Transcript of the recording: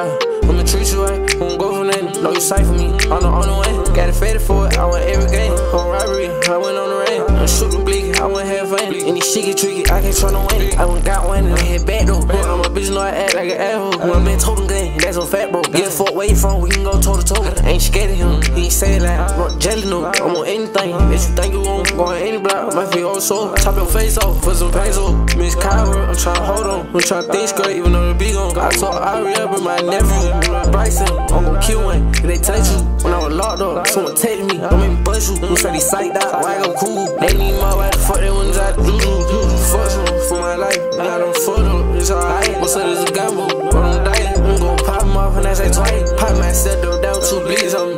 Yeah, I'ma treat you right, won't go for nothing. No, you for me, I'm the only one. Got it faded for it, I went every game. On robbery, I went on the rain. I'm shooting bleak, I went have fun. Any shit get tricky, I can't try no win. I went got one and I hit back though. Man, I'm a bitch, know I act like an asshole. When I'm in gun, that's a fat bro. Get fuck where you from, we can go toe to toe. Ain't scared of him, he ain't say that. Rock jelly no, I'm on anything. If you think you won't go on any block, my feet on soul. Chop your face off for some peso. Miss Kyra, I'm tryna hold on. I'm tryna think straight, even though the big on. I told Aria, but my nephew, Bryson, I'm gon' kill one. If they touch you, when I was locked up, someone take me, don't make me bust you. Said he psyched out, why I go cool? They need my wife, fuck they ones I do. Fuck them for my life, now them fuck them, it's alright. What's up, it's a gamble, I'm dying. I'm gon' pop them off and I say twice. Pop myself down two bleeds on